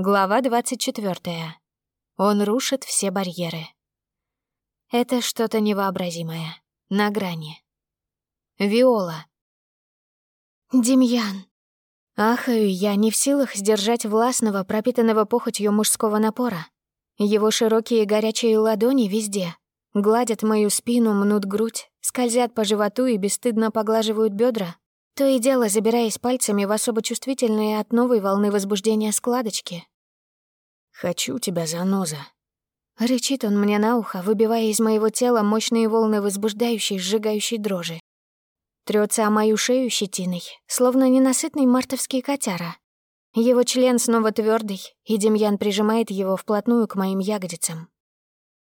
Глава 24. Он рушит все барьеры. Это что-то невообразимое. На грани. Виола. «Демьян». Ахаю я не в силах сдержать властного, пропитанного похотью мужского напора. Его широкие горячие ладони везде. Гладят мою спину, мнут грудь, скользят по животу и бесстыдно поглаживают бедра, то и дело забираясь пальцами в особо чувствительные от новой волны возбуждения складочки. «Хочу тебя, заноза». Рычит он мне на ухо, выбивая из моего тела мощные волны возбуждающей, сжигающей дрожи. Трется о мою шею щетиной, словно ненасытный мартовский котяра. Его член снова твердый, и Демьян прижимает его вплотную к моим ягодицам.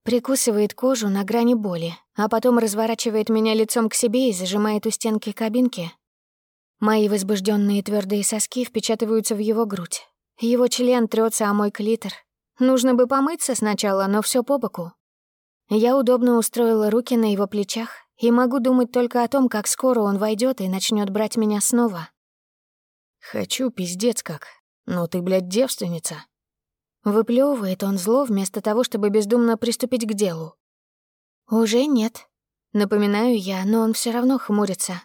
Прикусывает кожу на грани боли, а потом разворачивает меня лицом к себе и зажимает у стенки кабинки, Мои возбужденные твердые соски впечатываются в его грудь. Его член трется о мой клитор. Нужно бы помыться сначала, но все по боку. Я удобно устроила руки на его плечах и могу думать только о том, как скоро он войдет и начнет брать меня снова. «Хочу, пиздец как. Но ты, блядь, девственница». Выплевывает он зло вместо того, чтобы бездумно приступить к делу. «Уже нет», — напоминаю я, но он все равно хмурится,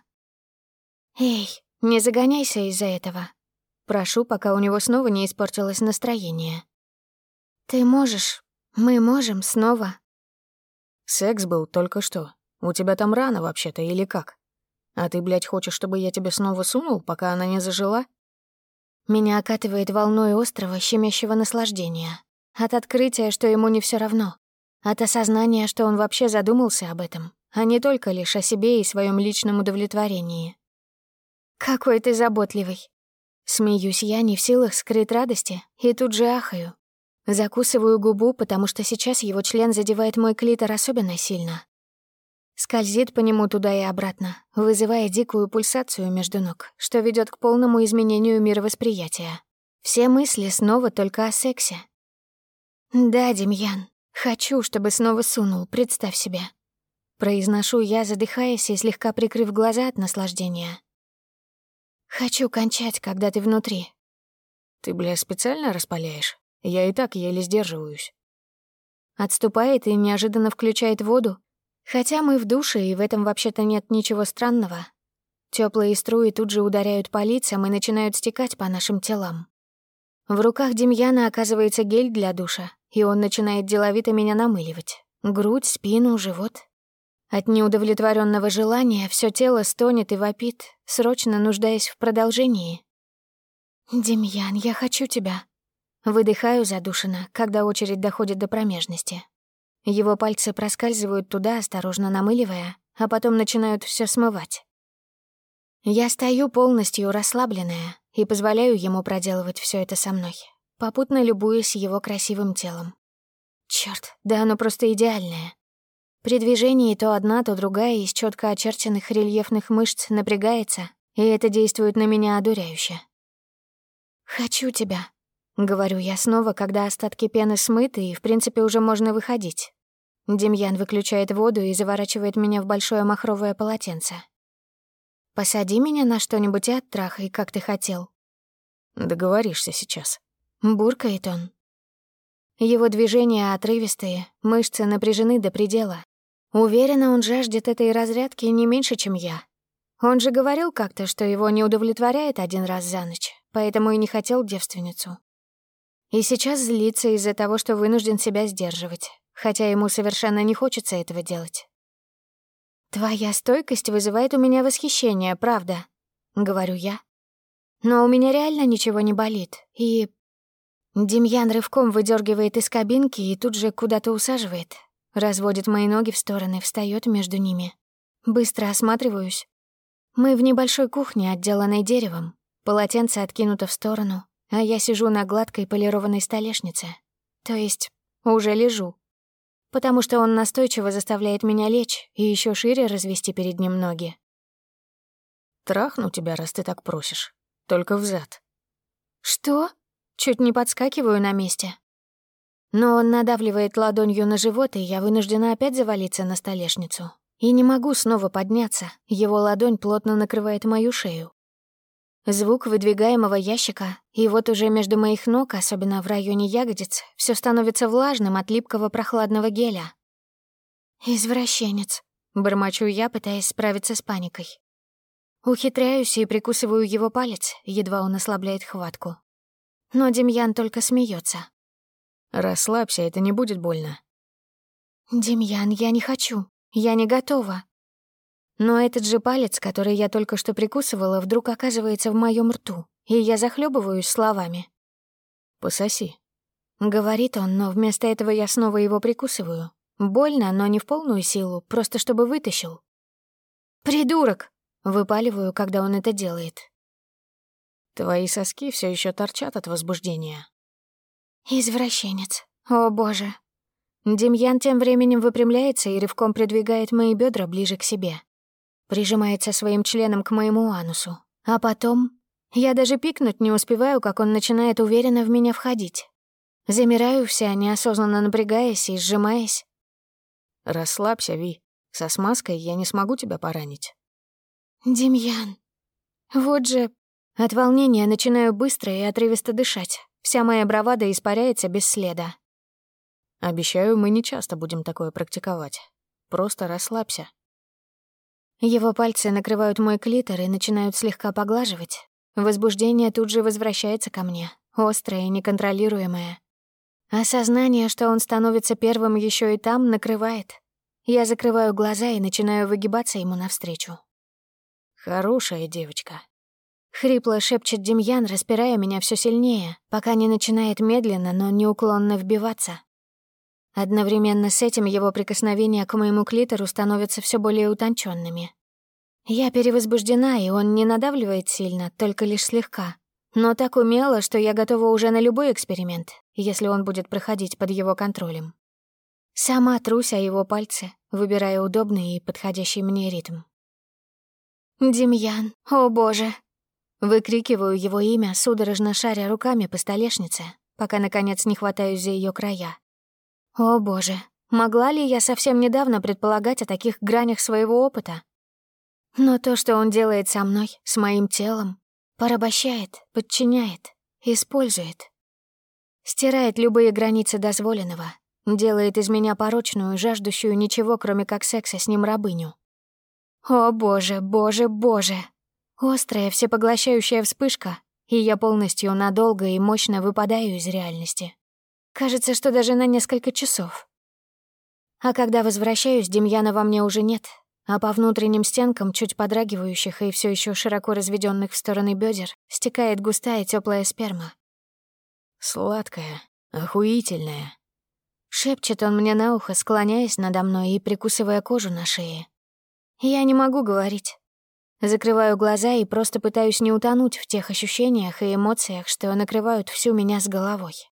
«Эй, не загоняйся из-за этого. Прошу, пока у него снова не испортилось настроение. Ты можешь, мы можем снова». «Секс был только что. У тебя там рана вообще-то или как? А ты, блядь, хочешь, чтобы я тебе снова сунул, пока она не зажила?» Меня окатывает волной острого, щемящего наслаждения. От открытия, что ему не все равно. От осознания, что он вообще задумался об этом, а не только лишь о себе и своем личном удовлетворении. «Какой ты заботливый!» Смеюсь я, не в силах скрыть радости, и тут же ахаю. Закусываю губу, потому что сейчас его член задевает мой клитор особенно сильно. Скользит по нему туда и обратно, вызывая дикую пульсацию между ног, что ведет к полному изменению мировосприятия. Все мысли снова только о сексе. «Да, Демьян, хочу, чтобы снова сунул, представь себе». Произношу я, задыхаясь и слегка прикрыв глаза от наслаждения. Хочу кончать, когда ты внутри. Ты, бля, специально распаляешь? Я и так еле сдерживаюсь. Отступает и неожиданно включает воду. Хотя мы в душе, и в этом вообще-то нет ничего странного. Теплые струи тут же ударяют по лицам и начинают стекать по нашим телам. В руках Демьяна оказывается гель для душа, и он начинает деловито меня намыливать. Грудь, спину, живот. От неудовлетворенного желания все тело стонет и вопит, срочно нуждаясь в продолжении. «Демьян, я хочу тебя». Выдыхаю задушенно, когда очередь доходит до промежности. Его пальцы проскальзывают туда, осторожно намыливая, а потом начинают все смывать. Я стою полностью расслабленная и позволяю ему проделывать все это со мной, попутно любуясь его красивым телом. Черт, да оно просто идеальное. При движении то одна, то другая из четко очерченных рельефных мышц напрягается, и это действует на меня одуряюще. «Хочу тебя», — говорю я снова, когда остатки пены смыты, и, в принципе, уже можно выходить. Демьян выключает воду и заворачивает меня в большое махровое полотенце. «Посади меня на что-нибудь и оттрахай, как ты хотел». «Договоришься сейчас», — буркает он. Его движения отрывистые, мышцы напряжены до предела, Уверена, он жаждет этой разрядки не меньше, чем я. Он же говорил как-то, что его не удовлетворяет один раз за ночь, поэтому и не хотел девственницу. И сейчас злится из-за того, что вынужден себя сдерживать, хотя ему совершенно не хочется этого делать. «Твоя стойкость вызывает у меня восхищение, правда», — говорю я. «Но у меня реально ничего не болит, и...» Демьян рывком выдергивает из кабинки и тут же куда-то усаживает, Разводит мои ноги в стороны, встает между ними. Быстро осматриваюсь. Мы в небольшой кухне, отделанной деревом. Полотенце откинуто в сторону, а я сижу на гладкой полированной столешнице. То есть уже лежу. Потому что он настойчиво заставляет меня лечь и еще шире развести перед ним ноги. «Трахну тебя, раз ты так просишь. Только взад». «Что?» Чуть не подскакиваю на месте. Но он надавливает ладонью на живот, и я вынуждена опять завалиться на столешницу. И не могу снова подняться, его ладонь плотно накрывает мою шею. Звук выдвигаемого ящика, и вот уже между моих ног, особенно в районе ягодиц, все становится влажным от липкого прохладного геля. «Извращенец», — бормочу я, пытаясь справиться с паникой. Ухитряюсь и прикусываю его палец, едва он ослабляет хватку. Но Демьян только смеется. «Расслабься, это не будет больно». «Демьян, я не хочу. Я не готова». Но этот же палец, который я только что прикусывала, вдруг оказывается в моем рту, и я захлебываюсь словами. «Пососи», — говорит он, но вместо этого я снова его прикусываю. Больно, но не в полную силу, просто чтобы вытащил. «Придурок!» — выпаливаю, когда он это делает. «Твои соски все еще торчат от возбуждения». «Извращенец. О, боже». Демьян тем временем выпрямляется и рывком придвигает мои бедра ближе к себе прижимается своим членом к моему анусу. А потом... Я даже пикнуть не успеваю, как он начинает уверенно в меня входить. Замираю вся, неосознанно напрягаясь и сжимаясь. «Расслабься, Ви. Со смазкой я не смогу тебя поранить». «Демьян, вот же...» От волнения начинаю быстро и отрывисто дышать. Вся моя бравада испаряется без следа. «Обещаю, мы не часто будем такое практиковать. Просто расслабься». Его пальцы накрывают мой клитор и начинают слегка поглаживать. Возбуждение тут же возвращается ко мне, острое и неконтролируемое. Осознание, что он становится первым еще и там, накрывает. Я закрываю глаза и начинаю выгибаться ему навстречу. «Хорошая девочка», — хрипло шепчет Демьян, распирая меня все сильнее, пока не начинает медленно, но неуклонно вбиваться. Одновременно с этим его прикосновения к моему клитору становятся все более утонченными. Я перевозбуждена, и он не надавливает сильно, только лишь слегка. Но так умело, что я готова уже на любой эксперимент, если он будет проходить под его контролем. Сама трусь о его пальцы, выбирая удобный и подходящий мне ритм. «Демьян, о боже!» Выкрикиваю его имя, судорожно шаря руками по столешнице, пока, наконец, не хватаюсь за ее края. О боже, могла ли я совсем недавно предполагать о таких гранях своего опыта? Но то, что он делает со мной, с моим телом, порабощает, подчиняет, использует. Стирает любые границы дозволенного, делает из меня порочную, жаждущую ничего, кроме как секса с ним рабыню. О боже, боже, боже! Острая, всепоглощающая вспышка, и я полностью надолго и мощно выпадаю из реальности. Кажется, что даже на несколько часов. А когда возвращаюсь, Демьяна во мне уже нет, а по внутренним стенкам, чуть подрагивающих и все еще широко разведенных в стороны бедер, стекает густая теплая сперма. «Сладкая, охуительная», — шепчет он мне на ухо, склоняясь надо мной и прикусывая кожу на шее. Я не могу говорить. Закрываю глаза и просто пытаюсь не утонуть в тех ощущениях и эмоциях, что накрывают всю меня с головой.